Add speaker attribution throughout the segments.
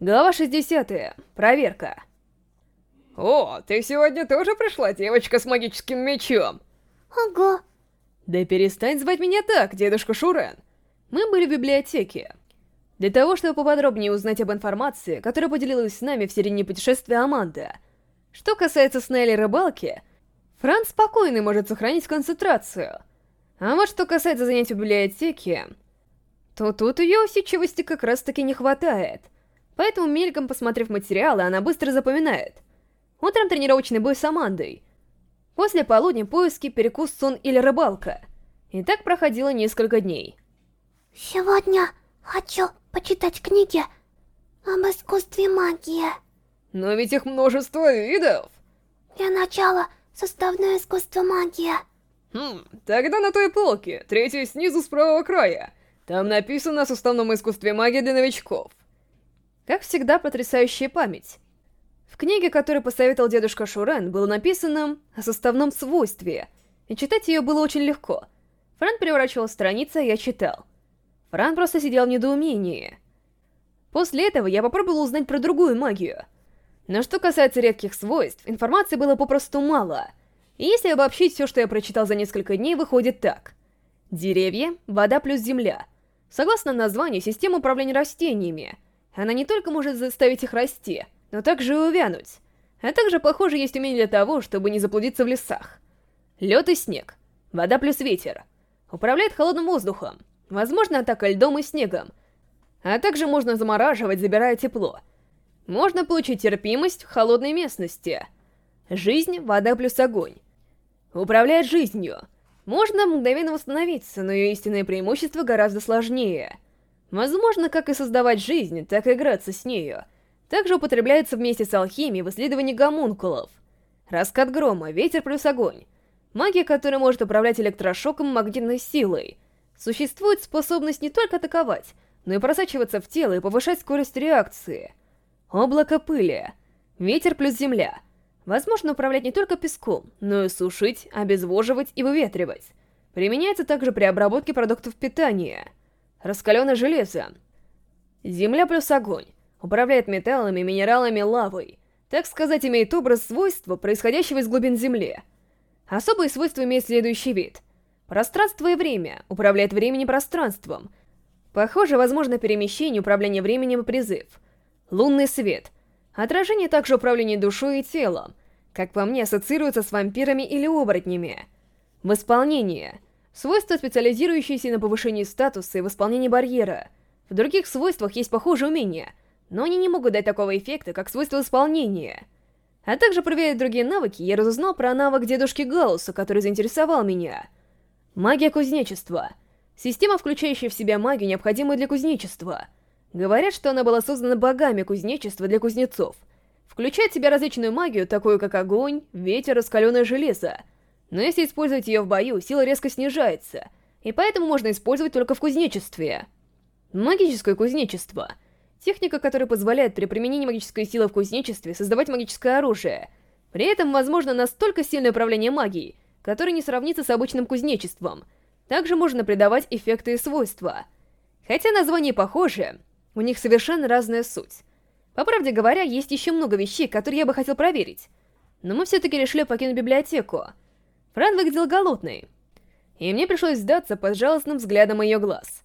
Speaker 1: Глава 60. Проверка.
Speaker 2: О, ты сегодня тоже пришла, девочка с магическим мечом?
Speaker 3: Ого.
Speaker 1: Да перестань звать меня так, дедушка Шурен. Мы были в библиотеке. Для того, чтобы поподробнее узнать об информации, которая поделилась с нами в середине путешествия Аманда. Что касается сна или рыбалки, Франц спокойно может сохранить концентрацию. А вот что касается занятий в библиотеке, то тут ее усидчивости как раз-таки не хватает — Поэтому, мельком посмотрев материалы, она быстро запоминает. Утром тренировочный бой с Амандой. После полудня поиски, перекус, сон или рыбалка. И так проходило несколько дней.
Speaker 3: Сегодня хочу почитать книги об искусстве магии.
Speaker 2: Но ведь их множество видов.
Speaker 3: Для начала составное искусство магии.
Speaker 2: Хм, тогда на той полке, третья снизу с правого края. Там написано о составном искусстве магии для новичков.
Speaker 1: Как всегда, потрясающая память. В книге, которую посоветовал дедушка Шурен, было написано о составном свойстве, и читать ее было очень легко. Фран переворачивал страницы, а я читал. Фран просто сидел в недоумении. После этого я попробовал узнать про другую магию. Но что касается редких свойств, информации было попросту мало. И если обобщить все, что я прочитал за несколько дней, выходит так. Деревья, вода плюс земля. Согласно названию, система управления растениями — она не только может заставить их расти, но также и увянуть. А также, похоже, есть умение для того, чтобы не заблудиться в лесах. Лед и снег. Вода плюс ветер. Управляет холодным воздухом. Возможно, атака льдом и снегом. А также можно замораживать, забирая тепло. Можно получить терпимость в холодной местности. Жизнь, вода плюс огонь. Управляет жизнью. Можно мгновенно восстановиться, но ее истинное преимущество гораздо сложнее — Возможно, как и создавать жизнь, так и играться с нею. Также употребляется вместе с алхимией в исследовании гомункулов. Раскат грома, ветер плюс огонь. Магия, которая может управлять электрошоком магнитной силой. Существует способность не только атаковать, но и просачиваться в тело и повышать скорость реакции. Облако пыли. Ветер плюс земля. Возможно управлять не только песком, но и сушить, обезвоживать и выветривать. Применяется также при обработке продуктов питания. Раскаленное железо. Земля плюс огонь. Управляет металлами, минералами, лавой. Так сказать, имеет образ свойства, происходящего из глубин Земли. Особые свойства имеет следующий вид. Пространство и время. Управляет временем пространством. Похоже, возможно перемещение, управление временем и призыв. Лунный свет. Отражение также управления душой и телом. Как по мне, ассоциируется с вампирами или оборотнями. Восполнение. Свойства, специализирующиеся на повышении статуса и восполнении барьера. В других свойствах есть похожие умения, но они не могут дать такого эффекта, как свойство исполнения. А также, проверяя другие навыки, я разузнал про навык дедушки Гаусса, который заинтересовал меня. Магия кузнечества. Система, включающая в себя магию, необходимую для кузнечества. Говорят, что она была создана богами кузнечества для кузнецов. Включает в себя различную магию, такую как огонь, ветер, раскаленное железо, но если использовать ее в бою, сила резко снижается, и поэтому можно использовать только в кузнечестве. Магическое кузнечество. Техника, которая позволяет при применении магической силы в кузнечестве создавать магическое оружие. При этом возможно настолько сильное управление магией, которое не сравнится с обычным кузнечеством. Также можно придавать эффекты и свойства. Хотя названия похожи, у них совершенно разная суть. По правде говоря, есть еще много вещей, которые я бы хотел проверить. Но мы все-таки решили покинуть библиотеку. Фран выглядел голодной, и мне пришлось сдаться под жалостным взглядом ее глаз.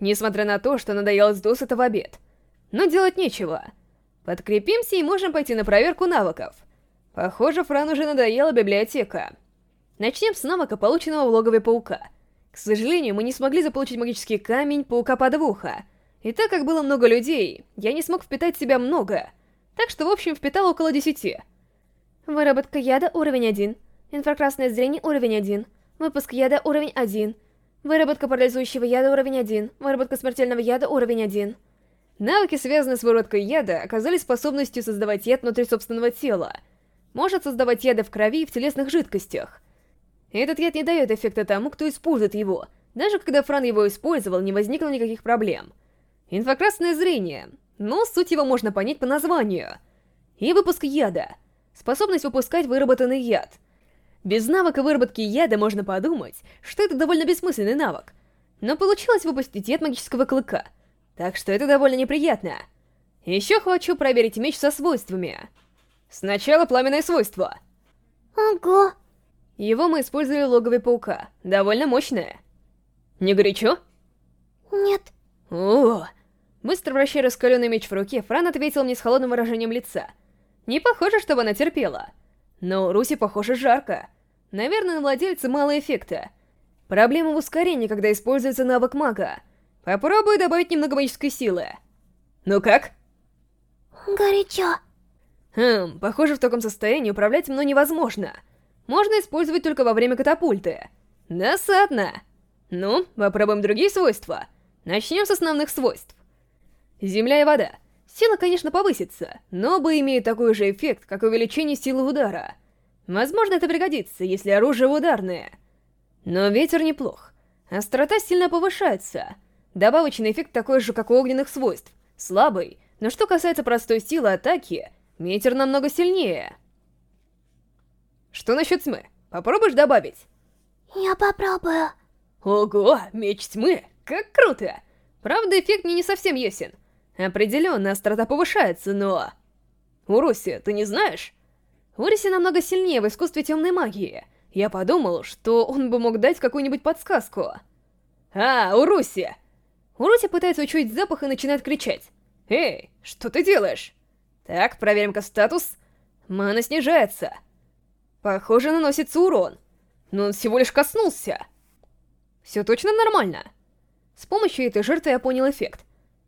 Speaker 1: Несмотря на то, что надоелось досыта в обед. Но делать нечего. Подкрепимся и можем пойти на проверку навыков. Похоже, Фран уже надоела библиотека. Начнем с навыка, полученного в логове паука. К сожалению, мы не смогли заполучить магический камень паука-подвуха. И так как было много людей, я не смог впитать в себя много. Так что, в общем, впитал около десяти.
Speaker 3: Выработка яда уровень 1. Инфракрасное зрение уровень 1. Выпуск яда уровень 1. Выработка парализующего яда уровень 1. Выработка смертельного яда уровень 1.
Speaker 1: Навыки, связанные с выработкой яда, оказались способностью создавать яд внутри собственного тела. Может создавать яды в крови и в телесных жидкостях. Этот яд не дает эффекта тому, кто использует его. Даже когда Фран его использовал, не возникло никаких проблем. Инфракрасное зрение. Но суть его можно понять по названию. И выпуск яда. Способность выпускать выработанный яд — без навыка выработки яда можно подумать, что это довольно бессмысленный навык. Но получилось выпустить яд магического клыка, так что это довольно неприятно. Еще хочу проверить меч со свойствами. Сначала пламенное свойство.
Speaker 3: Ого.
Speaker 1: Его мы использовали в логове паука. Довольно мощное. Не горячо?
Speaker 3: Нет.
Speaker 1: О, Быстро вращая раскаленный меч в руке, Фран ответил мне с холодным выражением лица. Не похоже, чтобы она терпела. Но Руси, похоже, жарко. Наверное, на владельца мало эффекта. Проблема в ускорении, когда используется навык мага. Попробую добавить немного магической силы. Ну как?
Speaker 3: Горячо.
Speaker 1: Хм, похоже, в таком состоянии управлять мной невозможно. Можно использовать только во время катапульты. Досадно. Ну, попробуем другие свойства. Начнем с основных свойств. Земля и вода. Сила, конечно, повысится, но оба имеют такой же эффект, как увеличение силы удара. Возможно, это пригодится, если оружие ударное. Но ветер неплох. Острота сильно повышается. Добавочный эффект такой же, как у огненных свойств. Слабый, но что касается простой силы атаки, ветер намного сильнее. Что насчет тьмы? Попробуешь добавить?
Speaker 3: Я попробую.
Speaker 1: Ого, меч тьмы! Как круто! Правда, эффект мне не совсем ясен. Определенно, острота повышается, но... Уруси, ты не знаешь? Уруси намного сильнее в искусстве темной магии. Я подумал, что он бы мог дать какую-нибудь подсказку. А, Уруси! Уруси пытается учуять запах и начинает кричать. «Эй, что ты делаешь?» Так, проверим-ка статус. Мана снижается. Похоже, наносится урон. Но он всего лишь коснулся. Все точно нормально. С помощью этой жертвы я понял эффект.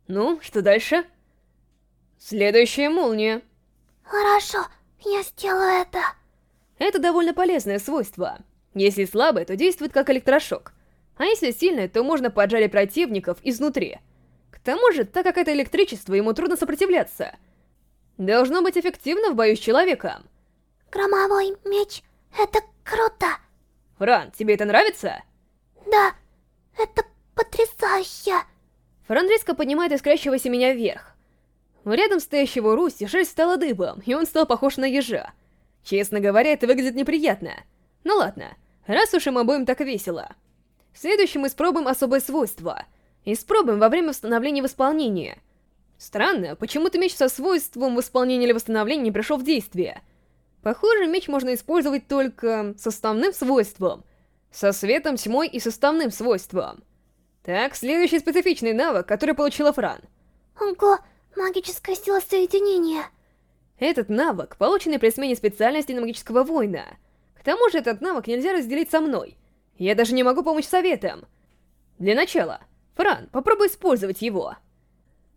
Speaker 1: Ну, что дальше? Следующая молния.
Speaker 3: Хорошо, я сделаю это.
Speaker 1: Это довольно полезное свойство. Если слабое, то действует как электрошок. А если сильное, то можно поджарить противников изнутри. К тому же, так как это электричество, ему трудно сопротивляться. Должно быть эффективно в бою с человеком.
Speaker 3: Громовой меч, это круто.
Speaker 1: Фран, тебе это нравится?
Speaker 3: Да, это потрясающе.
Speaker 1: Фран резко поднимает искрящегося меня вверх. Рядом стоящего Руси шерсть стала дыбом, и он стал похож на ежа. Честно говоря, это выглядит неприятно. Ну ладно, раз уж им обоим так весело. Следующим испробуем особое свойство. Испробуем во время восстановления в исполнении. Странно, почему-то меч со свойством восполнения или восстановления не пришел в действие. Похоже, меч можно использовать только с основным свойством. Со светом, тьмой и составным свойством. Так, следующий специфичный навык, который получила Фран.
Speaker 3: Ого, магическая сила соединения.
Speaker 1: Этот навык, полученный при смене специальности на магического воина. К тому же этот навык нельзя разделить со мной. Я даже не могу помочь советом. Для начала, Фран, попробуй использовать его.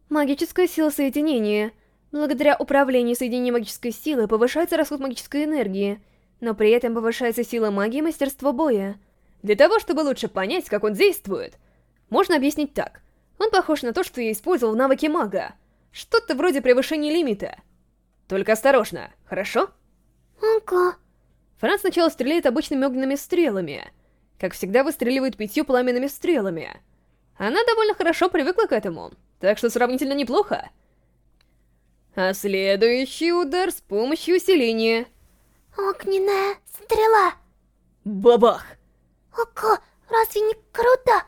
Speaker 1: Магическая сила соединения. Благодаря управлению соединением магической силы повышается расход магической энергии, но при этом повышается сила магии и мастерство боя. Для того, чтобы лучше понять, как он действует, можно объяснить так. Он похож на то, что я использовал в навыке мага. Что-то вроде превышения лимита. Только осторожно, хорошо?
Speaker 3: Ого.
Speaker 1: Франц сначала стреляет обычными огненными стрелами. Как всегда, выстреливает пятью пламенными стрелами. Она довольно хорошо привыкла к этому, так что сравнительно неплохо. А следующий удар с помощью усиления.
Speaker 3: Огненная стрела.
Speaker 1: Бабах!
Speaker 3: Ого, разве не круто?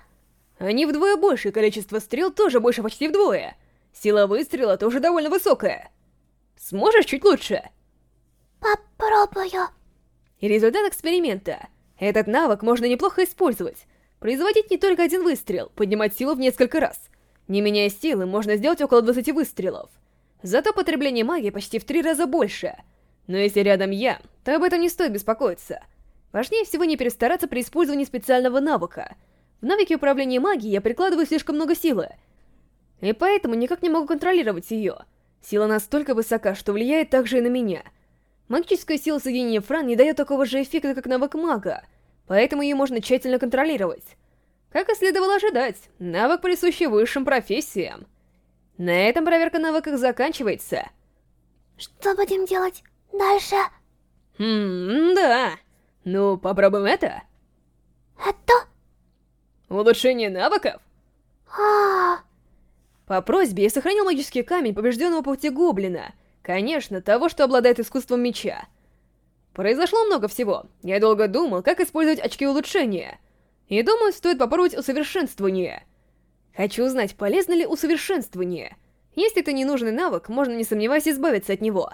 Speaker 1: Они вдвое больше, количество стрел тоже больше почти вдвое. Сила выстрела тоже довольно высокая. Сможешь чуть лучше?
Speaker 3: Попробую.
Speaker 1: Результат эксперимента. Этот навык можно неплохо использовать. Производить не только один выстрел, поднимать силу в несколько раз. Не меняя силы, можно сделать около 20 выстрелов. Зато потребление магии почти в три раза больше. Но если рядом я, то об этом не стоит беспокоиться. Важнее всего не перестараться при использовании специального навыка — в навыке управления магией я прикладываю слишком много силы. И поэтому никак не могу контролировать ее. Сила настолько высока, что влияет также и на меня. Магическая сила соединения Фран не дает такого же эффекта, как навык мага, поэтому ее можно тщательно контролировать. Как и следовало ожидать, навык присущий высшим профессиям. На этом проверка навыков заканчивается.
Speaker 3: Что будем делать дальше?
Speaker 1: Хм, да. Ну, попробуем это.
Speaker 3: Это?
Speaker 1: Улучшение навыков?
Speaker 3: А,
Speaker 1: По просьбе я сохранил магический камень побежденного пути гоблина. Конечно, того, что обладает искусством меча. Произошло много всего. Я долго думал, как использовать очки улучшения. И думаю, стоит попробовать усовершенствование. Хочу узнать, полезно ли усовершенствование. Если это ненужный навык, можно не сомневаясь избавиться от него.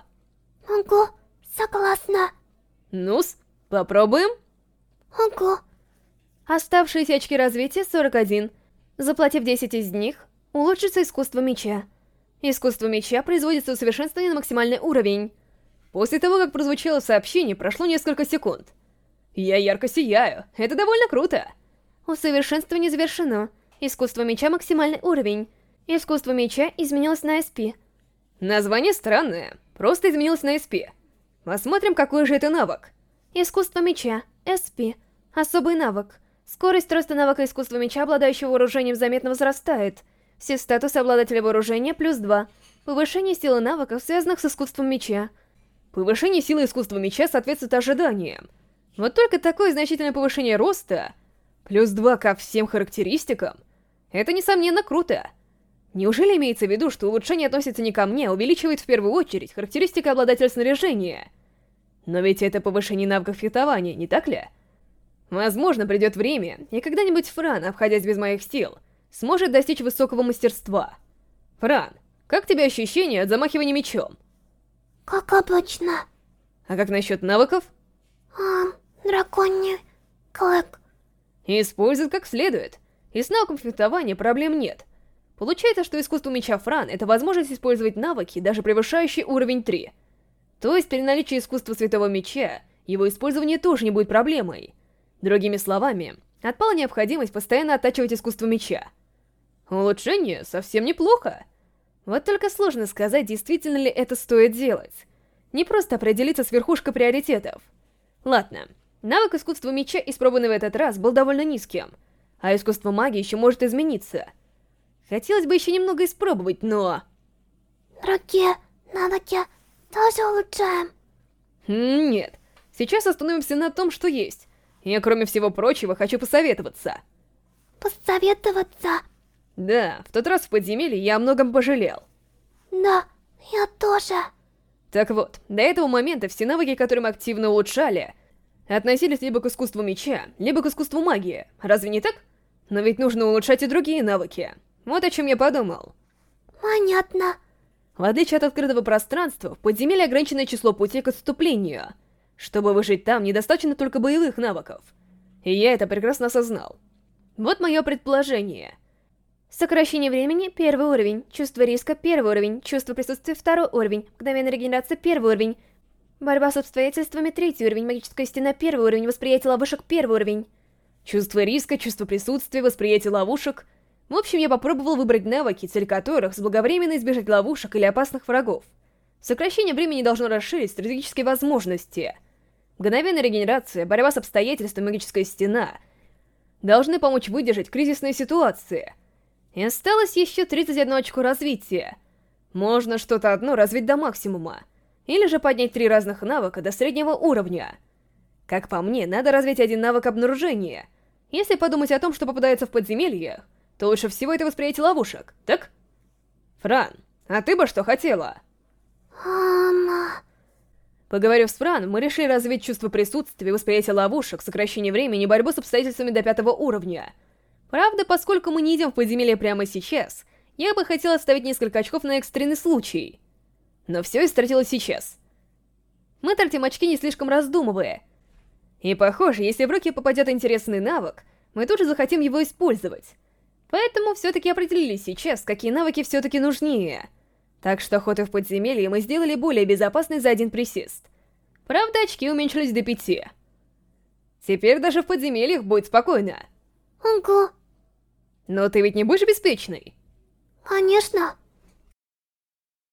Speaker 3: Ого, согласна.
Speaker 1: Ну-с, попробуем?
Speaker 3: Ого.
Speaker 1: Оставшиеся очки развития 41. Заплатив 10 из них, улучшится искусство меча. Искусство меча производится усовершенствование на максимальный уровень. После того, как прозвучало сообщение, прошло несколько секунд. Я ярко сияю, это довольно круто.
Speaker 3: Усовершенствование завершено. Искусство меча максимальный уровень. Искусство меча изменилось на SP.
Speaker 1: Название странное, просто изменилось на SP. Посмотрим, какой же это навык.
Speaker 3: Искусство меча, SP. Особый навык. Скорость роста навыка искусства меча, обладающего вооружением, заметно возрастает. Все статусы обладателя вооружения плюс 2. Повышение силы навыков, связанных с искусством меча.
Speaker 1: Повышение силы искусства меча соответствует ожиданиям. Вот только такое значительное повышение роста, плюс 2 ко всем характеристикам, это, несомненно, круто. Неужели имеется в виду, что улучшение относится не ко мне, а увеличивает в первую очередь характеристика обладателя снаряжения? Но ведь это повышение навыков фехтования, не так ли? Возможно, придет время, и когда-нибудь Фран, обходясь без моих сил, сможет достичь высокого мастерства. Фран, как тебе ощущения от замахивания мечом?
Speaker 3: Как обычно.
Speaker 1: А как насчет навыков?
Speaker 3: А, драконий клык.
Speaker 1: Использует как следует. И с навыком фехтования проблем нет. Получается, что искусство меча Фран — это возможность использовать навыки, даже превышающие уровень 3. То есть при наличии искусства Святого Меча, его использование тоже не будет проблемой. Другими словами, отпала необходимость постоянно оттачивать искусство меча. Улучшение совсем неплохо. Вот только сложно сказать, действительно ли это стоит делать. Не просто определиться с верхушкой приоритетов. Ладно, навык искусства меча, испробованный в этот раз, был довольно низким, а искусство магии еще может измениться. Хотелось бы еще немного испробовать, но...
Speaker 3: Другие навыки тоже улучшаем.
Speaker 1: Нет, сейчас остановимся на том, что есть. Я, кроме всего прочего, хочу посоветоваться.
Speaker 3: Посоветоваться?
Speaker 1: Да, в тот раз в подземелье я о многом пожалел.
Speaker 3: Да, я тоже.
Speaker 1: Так вот, до этого момента все навыки, которые мы активно улучшали, относились либо к искусству меча, либо к искусству магии. Разве не так? Но ведь нужно улучшать и другие навыки. Вот о чем я подумал.
Speaker 3: Понятно.
Speaker 1: В отличие от открытого пространства, в подземелье ограниченное число путей к отступлению. Чтобы выжить там, недостаточно только боевых навыков. И я это прекрасно осознал. Вот мое предположение.
Speaker 3: Сокращение времени — первый уровень, чувство риска — первый уровень, чувство присутствия — второй уровень, мгновенная регенерация — первый уровень, борьба с обстоятельствами — третий уровень, магическая стена — первый уровень, восприятие ловушек — первый уровень.
Speaker 1: Чувство риска, чувство присутствия, восприятие ловушек. В общем, я попробовал выбрать навыки, цель которых — заблаговременно избежать ловушек или опасных врагов. Сокращение времени должно расширить стратегические возможности. Мгновенная регенерация, борьба с обстоятельствами, магическая стена должны помочь выдержать кризисные ситуации — и осталось еще 31 очко развития. Можно что-то одно развить до максимума, или же поднять три разных навыка до среднего уровня. Как по мне, надо развить один навык обнаружения. Если подумать о том, что попадается в подземелье, то лучше всего это восприятие ловушек, так? Фран, а ты бы что хотела?
Speaker 3: Ама...
Speaker 1: Поговорив с Фран, мы решили развить чувство присутствия, восприятие ловушек, сокращение времени и борьбу с обстоятельствами до пятого уровня — Правда, поскольку мы не идем в подземелье прямо сейчас, я бы хотел оставить несколько очков на экстренный случай. Но все истратилось сейчас. Мы тратим очки не слишком раздумывая. И похоже, если в руки попадет интересный навык, мы тут же захотим его использовать. Поэтому все-таки определились сейчас, какие навыки все-таки нужнее. Так что охоту в подземелье мы сделали более безопасной за один присест. Правда, очки уменьшились до пяти. Теперь даже в подземельях будет спокойно.
Speaker 3: Ого.
Speaker 1: Но ты ведь не будешь беспечной?
Speaker 3: Конечно.